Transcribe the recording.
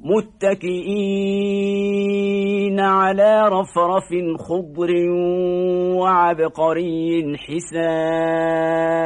متكئين على رفرف خضر وعبقري حسان.